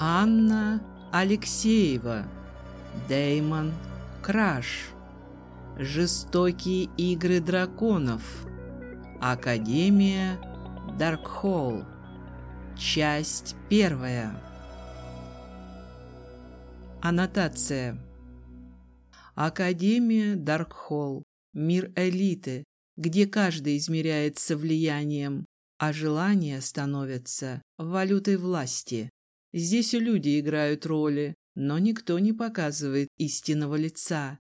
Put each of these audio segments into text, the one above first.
Анна Алексеева, Деймон Краш, Жестокие игры драконов, Академия Даркхолл, часть первая. Аннотация. Академия Даркхолл, мир элиты, где каждый измеряется влиянием, а желания становятся валютой власти. Здесь люди играют роли, но никто не показывает истинного лица.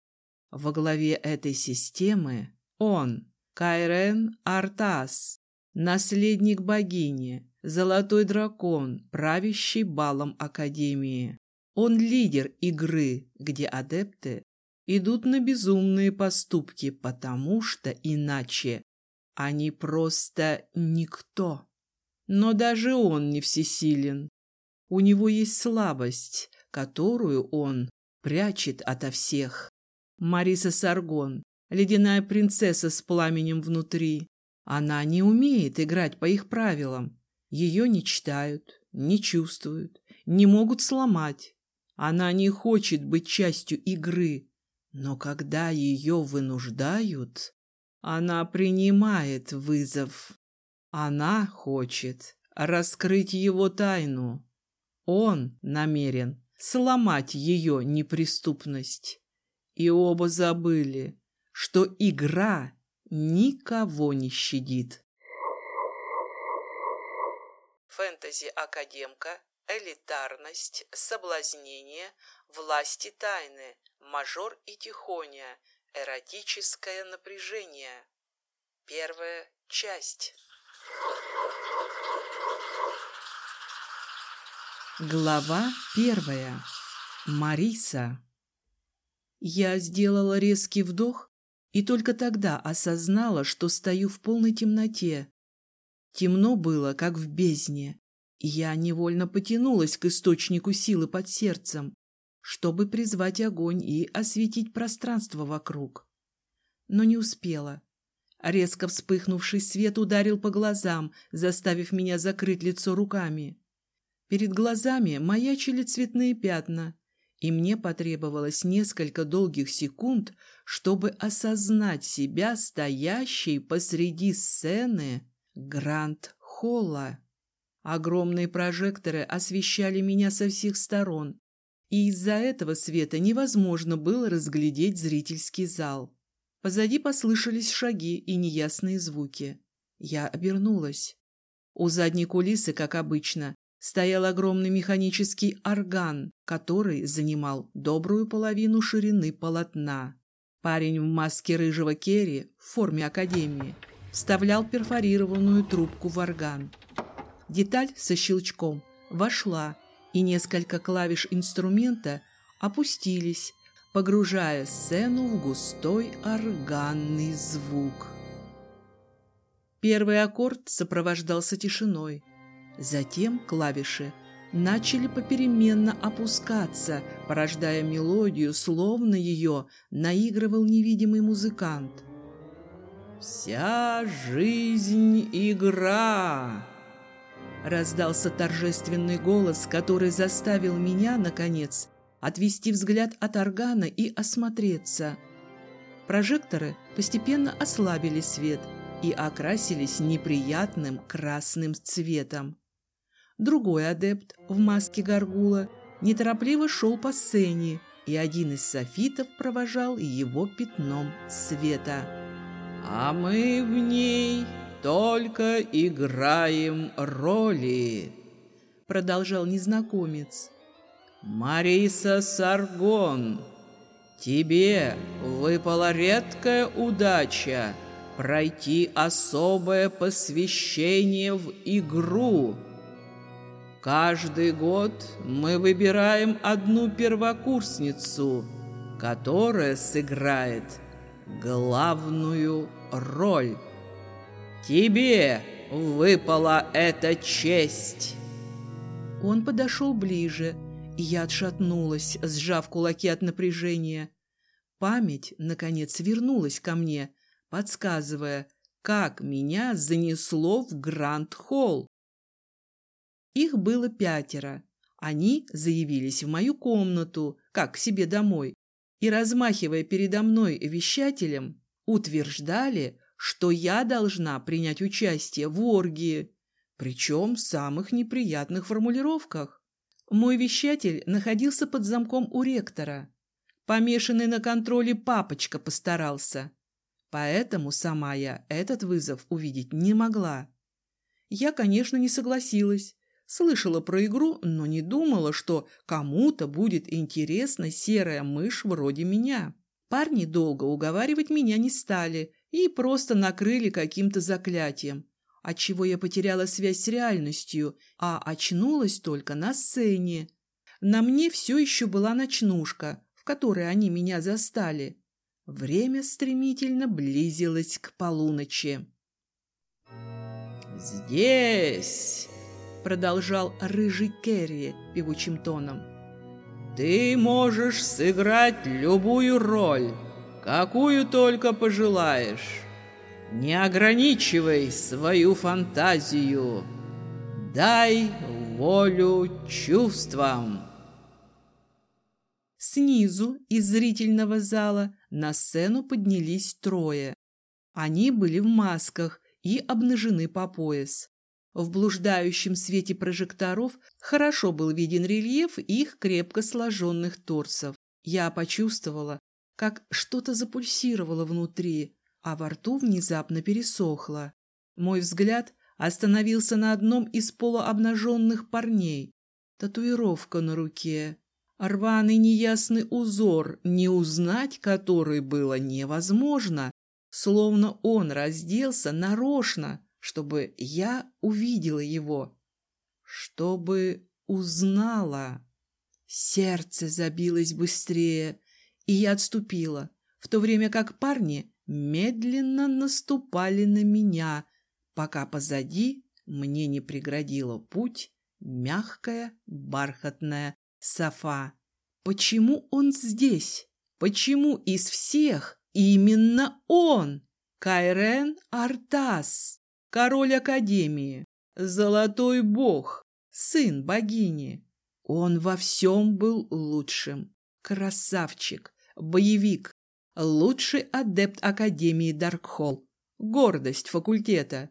Во главе этой системы он, Кайрен Артас, наследник богини, золотой дракон, правящий балом Академии. Он лидер игры, где адепты идут на безумные поступки, потому что иначе они просто никто. Но даже он не всесилен. У него есть слабость, которую он прячет ото всех. Мариса Саргон, ледяная принцесса с пламенем внутри. Она не умеет играть по их правилам. Ее не читают, не чувствуют, не могут сломать. Она не хочет быть частью игры. Но когда ее вынуждают, она принимает вызов. Она хочет раскрыть его тайну. Он намерен сломать ее неприступность. И оба забыли, что игра никого не щадит. Фэнтези-академка, элитарность, соблазнение, власти тайны, мажор и тихоня, эротическое напряжение. Первая часть. Глава первая. Мариса. Я сделала резкий вдох и только тогда осознала, что стою в полной темноте. Темно было, как в бездне. Я невольно потянулась к источнику силы под сердцем, чтобы призвать огонь и осветить пространство вокруг. Но не успела. Резко вспыхнувший свет ударил по глазам, заставив меня закрыть лицо руками. Перед глазами маячили цветные пятна, и мне потребовалось несколько долгих секунд, чтобы осознать себя стоящей посреди сцены Гранд-Холла. Огромные прожекторы освещали меня со всех сторон, и из-за этого света невозможно было разглядеть зрительский зал. Позади послышались шаги и неясные звуки. Я обернулась. У задней кулисы, как обычно, стоял огромный механический орган, который занимал добрую половину ширины полотна. Парень в маске рыжего керри в форме академии вставлял перфорированную трубку в орган. Деталь со щелчком вошла, и несколько клавиш инструмента опустились, погружая сцену в густой органный звук. Первый аккорд сопровождался тишиной – Затем клавиши начали попеременно опускаться, порождая мелодию, словно ее наигрывал невидимый музыкант. «Вся жизнь — игра!» Раздался торжественный голос, который заставил меня, наконец, отвести взгляд от органа и осмотреться. Прожекторы постепенно ослабили свет и окрасились неприятным красным цветом. Другой адепт в маске горгула неторопливо шел по сцене, и один из софитов провожал его пятном света. «А мы в ней только играем роли», — продолжал незнакомец. «Мариса Саргон, тебе выпала редкая удача пройти особое посвящение в игру». Каждый год мы выбираем одну первокурсницу, которая сыграет главную роль. Тебе выпала эта честь. Он подошел ближе, и я отшатнулась, сжав кулаки от напряжения. Память, наконец, вернулась ко мне, подсказывая, как меня занесло в Гранд-Холл. Их было пятеро. Они заявились в мою комнату, как к себе домой, и, размахивая передо мной вещателем, утверждали, что я должна принять участие в оргии, причем в самых неприятных формулировках. Мой вещатель находился под замком у ректора. Помешанный на контроле папочка постарался. Поэтому сама я этот вызов увидеть не могла. Я, конечно, не согласилась, Слышала про игру, но не думала, что кому-то будет интересна серая мышь вроде меня. Парни долго уговаривать меня не стали и просто накрыли каким-то заклятием, отчего я потеряла связь с реальностью, а очнулась только на сцене. На мне все еще была ночнушка, в которой они меня застали. Время стремительно близилось к полуночи. «Здесь!» Продолжал рыжий Керри певучим тоном. «Ты можешь сыграть любую роль, какую только пожелаешь. Не ограничивай свою фантазию. Дай волю чувствам». Снизу из зрительного зала на сцену поднялись трое. Они были в масках и обнажены по пояс. В блуждающем свете прожекторов хорошо был виден рельеф их крепко сложенных торсов. Я почувствовала, как что-то запульсировало внутри, а во рту внезапно пересохло. Мой взгляд остановился на одном из полуобнаженных парней. Татуировка на руке. Рваный неясный узор, не узнать который было невозможно, словно он разделся нарочно, чтобы я увидела его, чтобы узнала. Сердце забилось быстрее, и я отступила, в то время как парни медленно наступали на меня, пока позади мне не преградила путь мягкая бархатная софа. Почему он здесь? Почему из всех именно он? Кайрен Артас король Академии, золотой бог, сын богини. Он во всем был лучшим. Красавчик, боевик, лучший адепт Академии Даркхолл, гордость факультета.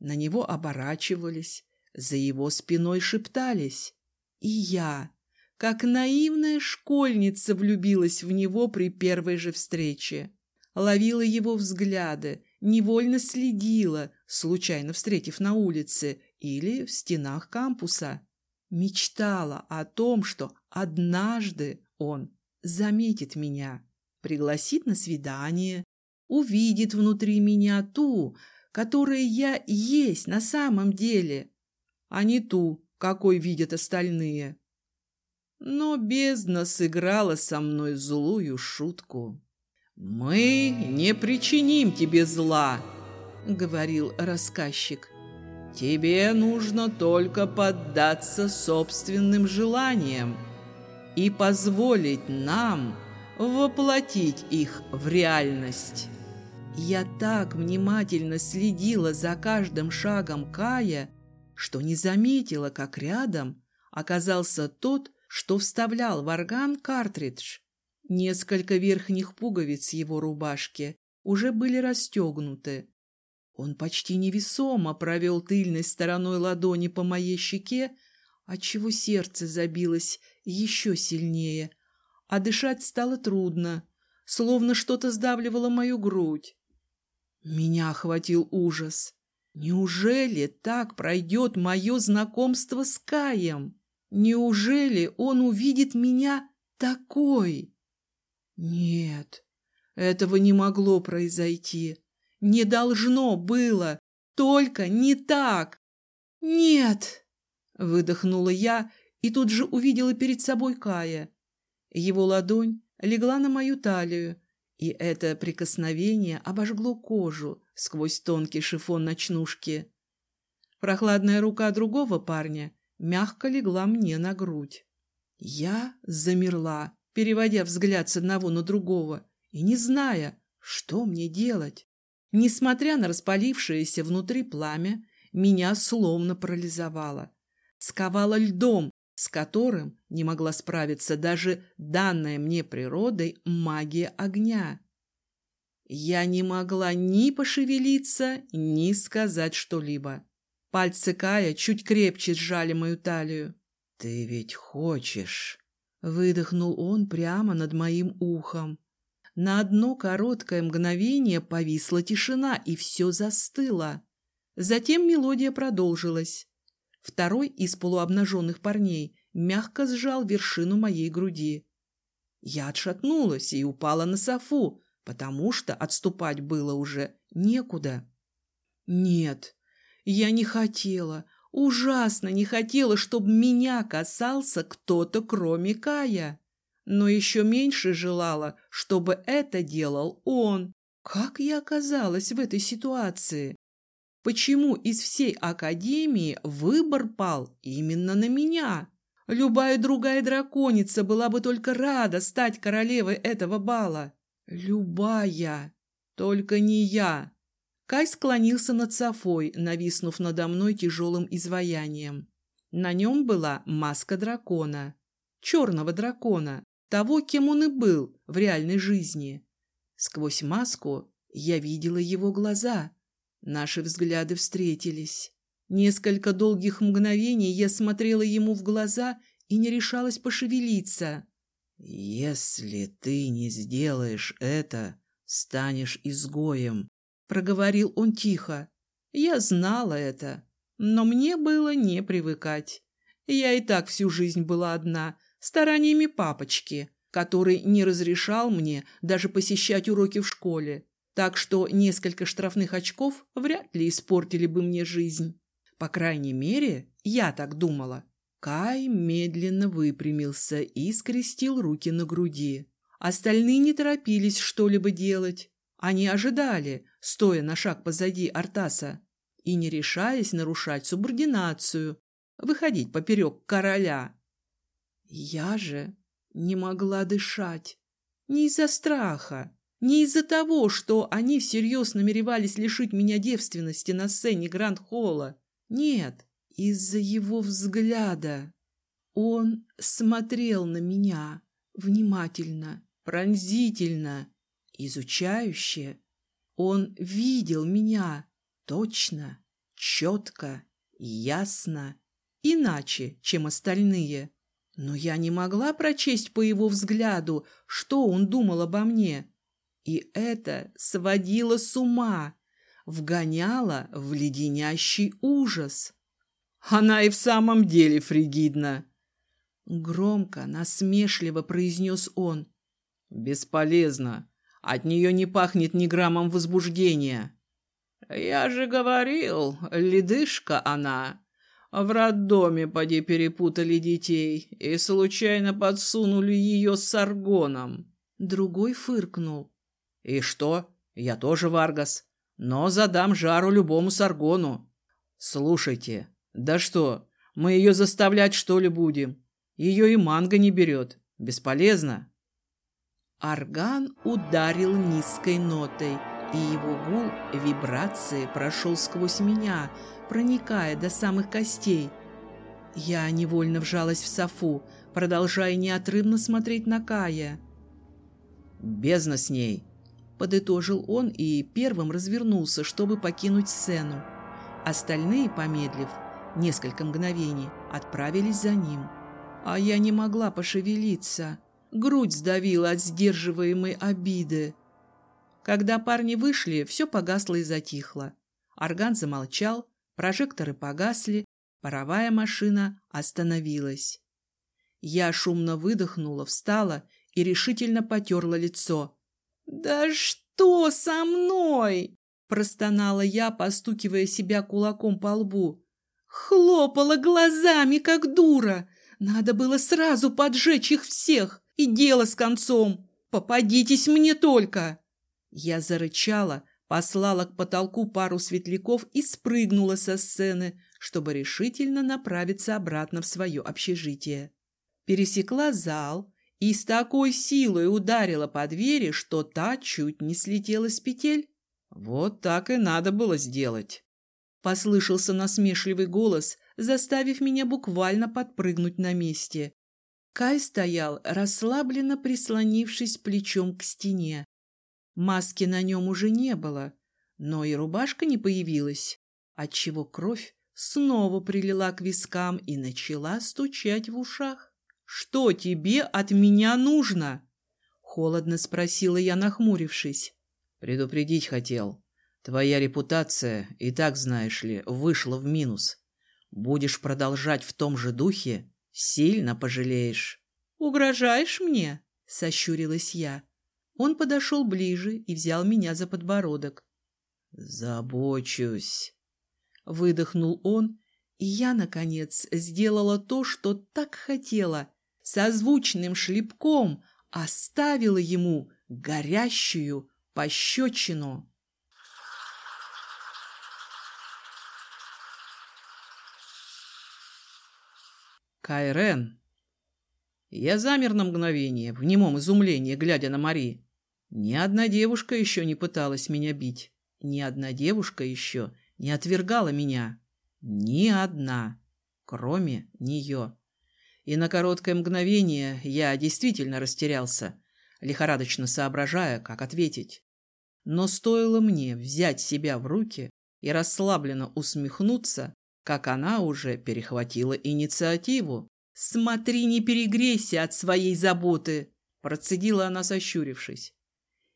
На него оборачивались, за его спиной шептались. И я, как наивная школьница, влюбилась в него при первой же встрече. Ловила его взгляды, невольно следила, случайно встретив на улице или в стенах кампуса. Мечтала о том, что однажды он заметит меня, пригласит на свидание, увидит внутри меня ту, которая я есть на самом деле, а не ту, какой видят остальные. Но бездна сыграла со мной злую шутку. «Мы не причиним тебе зла», — говорил рассказчик. «Тебе нужно только поддаться собственным желаниям и позволить нам воплотить их в реальность». Я так внимательно следила за каждым шагом Кая, что не заметила, как рядом оказался тот, что вставлял в орган картридж. Несколько верхних пуговиц его рубашки уже были расстегнуты. Он почти невесомо провел тыльной стороной ладони по моей щеке, отчего сердце забилось еще сильнее, а дышать стало трудно, словно что-то сдавливало мою грудь. Меня охватил ужас. Неужели так пройдет мое знакомство с Каем? Неужели он увидит меня такой? Нет, этого не могло произойти. Не должно было. Только не так. Нет, выдохнула я и тут же увидела перед собой Кая. Его ладонь легла на мою талию, и это прикосновение обожгло кожу сквозь тонкий шифон ночнушки. Прохладная рука другого парня мягко легла мне на грудь. Я замерла, переводя взгляд с одного на другого и не зная, что мне делать. Несмотря на распалившееся внутри пламя, меня словно парализовало. Сковало льдом, с которым не могла справиться даже данная мне природой магия огня. Я не могла ни пошевелиться, ни сказать что-либо. Пальцы Кая чуть крепче сжали мою талию. «Ты ведь хочешь...» — выдохнул он прямо над моим ухом. На одно короткое мгновение повисла тишина, и все застыло. Затем мелодия продолжилась. Второй из полуобнаженных парней мягко сжал вершину моей груди. Я отшатнулась и упала на софу, потому что отступать было уже некуда. Нет, я не хотела, ужасно не хотела, чтобы меня касался кто-то, кроме Кая. Но еще меньше желала, чтобы это делал он. Как я оказалась в этой ситуации? Почему из всей академии выбор пал именно на меня? Любая другая драконица была бы только рада стать королевой этого бала. Любая. Только не я. Кай склонился над Софой, нависнув надо мной тяжелым изваянием. На нем была маска дракона. Черного дракона. Того, кем он и был в реальной жизни. Сквозь маску я видела его глаза — Наши взгляды встретились. Несколько долгих мгновений я смотрела ему в глаза и не решалась пошевелиться. «Если ты не сделаешь это, станешь изгоем», — проговорил он тихо. Я знала это, но мне было не привыкать. Я и так всю жизнь была одна, стараниями папочки, который не разрешал мне даже посещать уроки в школе. Так что несколько штрафных очков вряд ли испортили бы мне жизнь. По крайней мере, я так думала. Кай медленно выпрямился и скрестил руки на груди. Остальные не торопились что-либо делать. Они ожидали, стоя на шаг позади Артаса, и не решаясь нарушать субординацию, выходить поперек короля. Я же не могла дышать. Не из-за страха, не из-за того, что они всерьез намеревались лишить меня девственности на сцене Гранд-Холла. Нет, из-за его взгляда. Он смотрел на меня внимательно, пронзительно, изучающе. Он видел меня точно, четко, ясно, иначе, чем остальные. Но я не могла прочесть по его взгляду, что он думал обо мне. И это сводило с ума, вгоняло в леденящий ужас. Она и в самом деле фригидна. Громко, насмешливо произнес он. Бесполезно. От нее не пахнет ни граммом возбуждения. Я же говорил, ледышка она. В роддоме поди перепутали детей и случайно подсунули ее с аргоном. Другой фыркнул. И что? Я тоже Варгас, но задам жару любому Саргону. Слушайте, да что, мы ее заставлять, что ли, будем? Ее и манго не берет. Бесполезно. Орган ударил низкой нотой, и его гул вибрации прошел сквозь меня, проникая до самых костей. Я невольно вжалась в софу, продолжая неотрывно смотреть на Кая. «Бездна с ней!» Подытожил он и первым развернулся, чтобы покинуть сцену. Остальные, помедлив несколько мгновений, отправились за ним. А я не могла пошевелиться. Грудь сдавила от сдерживаемой обиды. Когда парни вышли, все погасло и затихло. Орган замолчал, прожекторы погасли, паровая машина остановилась. Я шумно выдохнула, встала и решительно потерла лицо. «Да что со мной?» – простонала я, постукивая себя кулаком по лбу. Хлопала глазами, как дура. Надо было сразу поджечь их всех, и дело с концом. Попадитесь мне только. Я зарычала, послала к потолку пару светляков и спрыгнула со сцены, чтобы решительно направиться обратно в свое общежитие. Пересекла зал, и с такой силой ударила по двери, что та чуть не слетела с петель. Вот так и надо было сделать. Послышался насмешливый голос заставив меня буквально подпрыгнуть на месте. Кай стоял, расслабленно прислонившись плечом к стене. Маски на нем уже не было, но и рубашка не появилась, отчего кровь снова прилила к вискам и начала стучать в ушах. «Что тебе от меня нужно?» — холодно спросила я, нахмурившись. «Предупредить хотел. Твоя репутация, и так, знаешь ли, вышла в минус. Будешь продолжать в том же духе, сильно пожалеешь». «Угрожаешь мне?» — сощурилась я. Он подошел ближе и взял меня за подбородок. «Забочусь», — выдохнул он, и я, наконец, сделала то, что так хотела, созвучным шлепком оставила ему горящую пощечину. Кайрен. Я замер на мгновение, в немом изумлении, глядя на Мари. Ни одна девушка еще не пыталась меня бить. Ни одна девушка еще не отвергала меня. Ни одна, кроме нее. И на короткое мгновение я действительно растерялся, лихорадочно соображая, как ответить. Но стоило мне взять себя в руки и расслабленно усмехнуться, как она уже перехватила инициативу. «Смотри, не перегрейся от своей заботы!» – процедила она, сощурившись.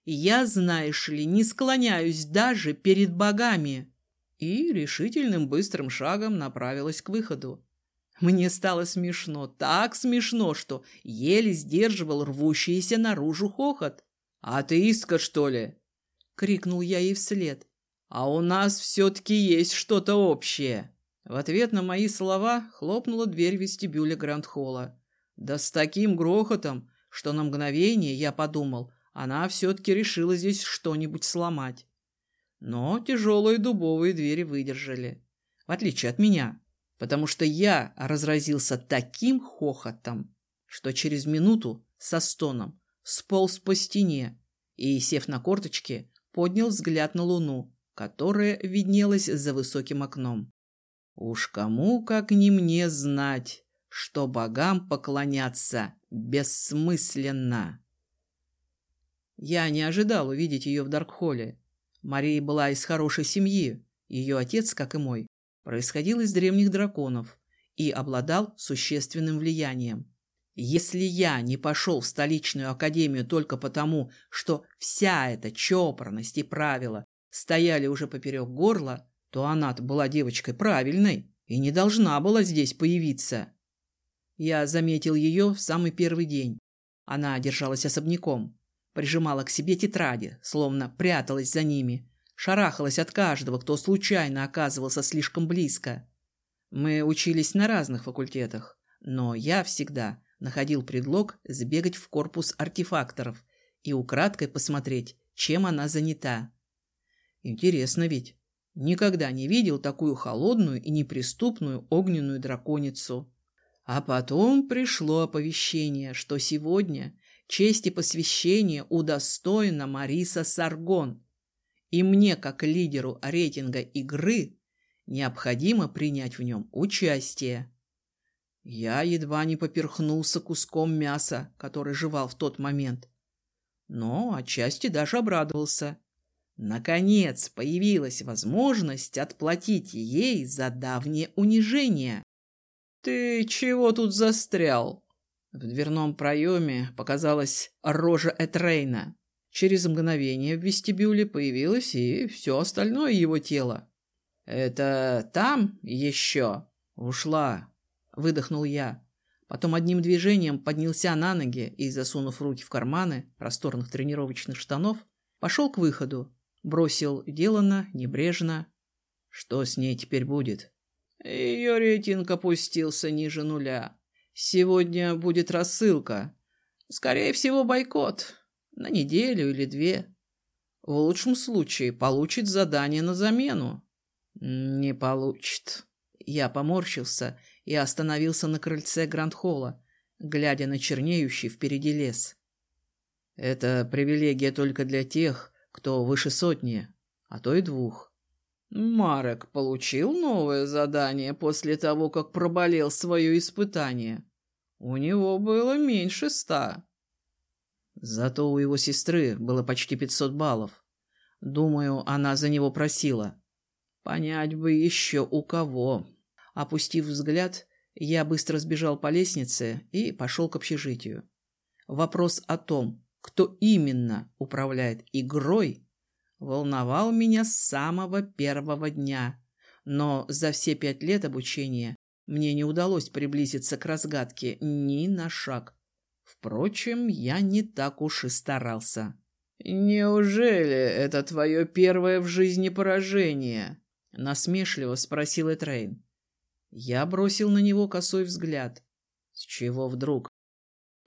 «Я, знаешь ли, не склоняюсь даже перед богами!» И решительным быстрым шагом направилась к выходу. Мне стало смешно, так смешно, что еле сдерживал рвущийся наружу хохот. «Атеистка, что ли?» — крикнул я ей вслед. «А у нас все-таки есть что-то общее!» В ответ на мои слова хлопнула дверь вестибюля Гранд-холла. Да с таким грохотом, что на мгновение я подумал, она все-таки решила здесь что-нибудь сломать. Но тяжелые дубовые двери выдержали. В отличие от меня. Потому что я разразился таким хохотом, что через минуту со стоном сполз по стене и, сев на корточки, поднял взгляд на луну, которая виднелась за высоким окном. Уж кому, как не мне, знать, что богам поклоняться бессмысленно. Я не ожидал увидеть ее в Даркхолле. Мария была из хорошей семьи. Ее отец, как и мой, происходил из древних драконов и обладал существенным влиянием. Если я не пошел в столичную академию только потому, что вся эта чопорность и правила стояли уже поперек горла, то она-то была девочкой правильной и не должна была здесь появиться. Я заметил ее в самый первый день. Она держалась особняком, прижимала к себе тетради, словно пряталась за ними, шарахалась от каждого, кто случайно оказывался слишком близко. Мы учились на разных факультетах, но я всегда находил предлог сбегать в корпус артефакторов и украдкой посмотреть, чем она занята. Интересно ведь, Никогда не видел такую холодную и неприступную огненную драконицу. А потом пришло оповещение, что сегодня честь и посвящение удостоена Мариса Саргон. И мне, как лидеру рейтинга игры, необходимо принять в нем участие. Я едва не поперхнулся куском мяса, который жевал в тот момент. Но отчасти даже обрадовался. Наконец появилась возможность отплатить ей за давнее унижение. «Ты чего тут застрял?» В дверном проеме показалась рожа Этрейна. Через мгновение в вестибюле появилось и все остальное его тело. «Это там еще?» «Ушла», — выдохнул я. Потом одним движением поднялся на ноги и, засунув руки в карманы просторных тренировочных штанов, пошел к выходу. Бросил делано, небрежно. Что с ней теперь будет? Ее рейтинг опустился ниже нуля. Сегодня будет рассылка. Скорее всего, бойкот. На неделю или две. В лучшем случае получит задание на замену. Не получит. Я поморщился и остановился на крыльце Гранд-холла, глядя на чернеющий впереди лес. Это привилегия только для тех, кто выше сотни, а то и двух. Марек получил новое задание после того, как проболел свое испытание. У него было меньше ста. Зато у его сестры было почти пятьсот баллов. Думаю, она за него просила. Понять бы еще у кого. Опустив взгляд, я быстро сбежал по лестнице и пошел к общежитию. Вопрос о том, кто именно управляет игрой, волновал меня с самого первого дня. Но за все пять лет обучения мне не удалось приблизиться к разгадке ни на шаг. Впрочем, я не так уж и старался. «Неужели это твое первое в жизни поражение?» — насмешливо спросил Этрейн. Я бросил на него косой взгляд. С чего вдруг?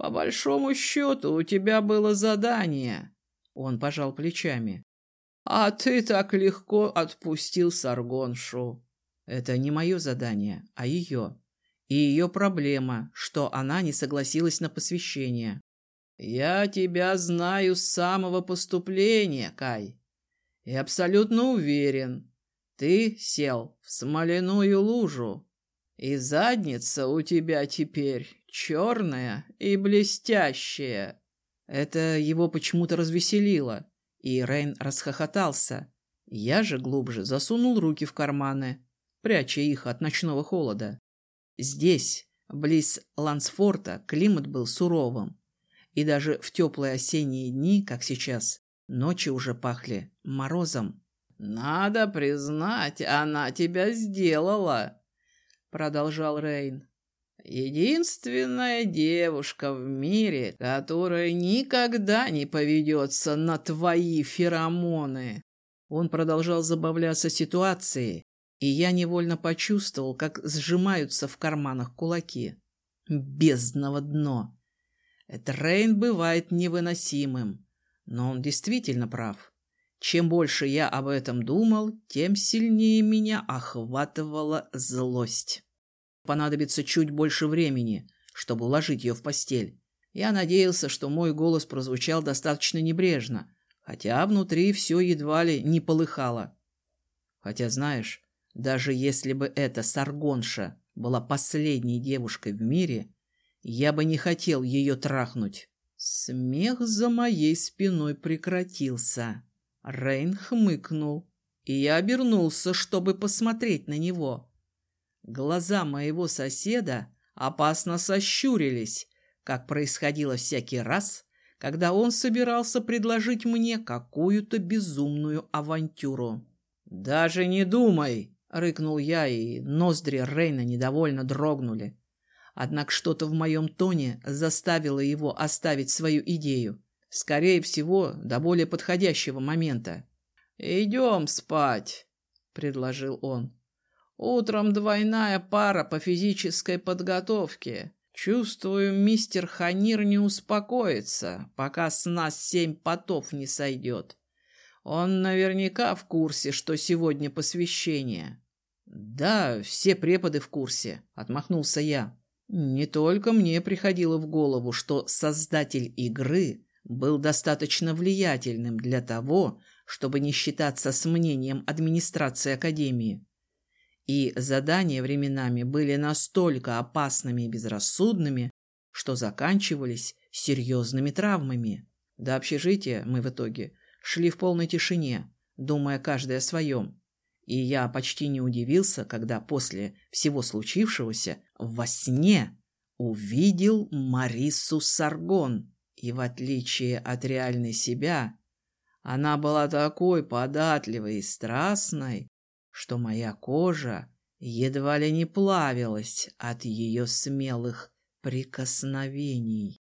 «По большому счету, у тебя было задание». Он пожал плечами. А ты так легко отпустил Саргоншу. Это не мое задание, а ее. И ее проблема, что она не согласилась на посвящение. Я тебя знаю с самого поступления, Кай. И абсолютно уверен, ты сел в смоляную лужу, и задница у тебя теперь черная и блестящая. Это его почему-то развеселило. И Рейн расхохотался. Я же глубже засунул руки в карманы, пряча их от ночного холода. Здесь, близ Лансфорта, климат был суровым. И даже в теплые осенние дни, как сейчас, ночи уже пахли морозом. «Надо признать, она тебя сделала», — продолжал Рейн. Единственная девушка в мире, которая никогда не поведется на твои феромоны. Он продолжал забавляться ситуацией, и я невольно почувствовал, как сжимаются в карманах кулаки. Бездного дно. Это Рейн бывает невыносимым, но он действительно прав. Чем больше я об этом думал, тем сильнее меня охватывала злость. Понадобится чуть больше времени, чтобы уложить ее в постель. Я надеялся, что мой голос прозвучал достаточно небрежно, хотя внутри все едва ли не полыхало. Хотя, знаешь, даже если бы эта Саргонша была последней девушкой в мире, я бы не хотел ее трахнуть. Смех за моей спиной прекратился. Рейн хмыкнул, и я обернулся, чтобы посмотреть на него. Глаза моего соседа опасно сощурились, как происходило всякий раз, когда он собирался предложить мне какую-то безумную авантюру. «Даже не думай!» — рыкнул я, и ноздри Рейна недовольно дрогнули. Однако что-то в моем тоне заставило его оставить свою идею. Скорее всего, до более подходящего момента. «Идем спать», — предложил он. Утром двойная пара по физической подготовке. Чувствую, мистер Ханир не успокоится, пока с нас семь потов не сойдет. Он наверняка в курсе, что сегодня посвящение. Да, все преподы в курсе, отмахнулся я. Не только мне приходило в голову, что создатель игры был достаточно влиятельным для того, чтобы не считаться с мнением администрации Академии. И задания временами были настолько опасными и безрассудными, что заканчивались серьезными травмами. До общежития мы в итоге шли в полной тишине, думая каждый о своем. И я почти не удивился, когда после всего случившегося во сне увидел Марису Саргон. И в отличие от реальной себя, она была такой податливой и страстной, что моя кожа едва ли не плавилась от ее смелых прикосновений.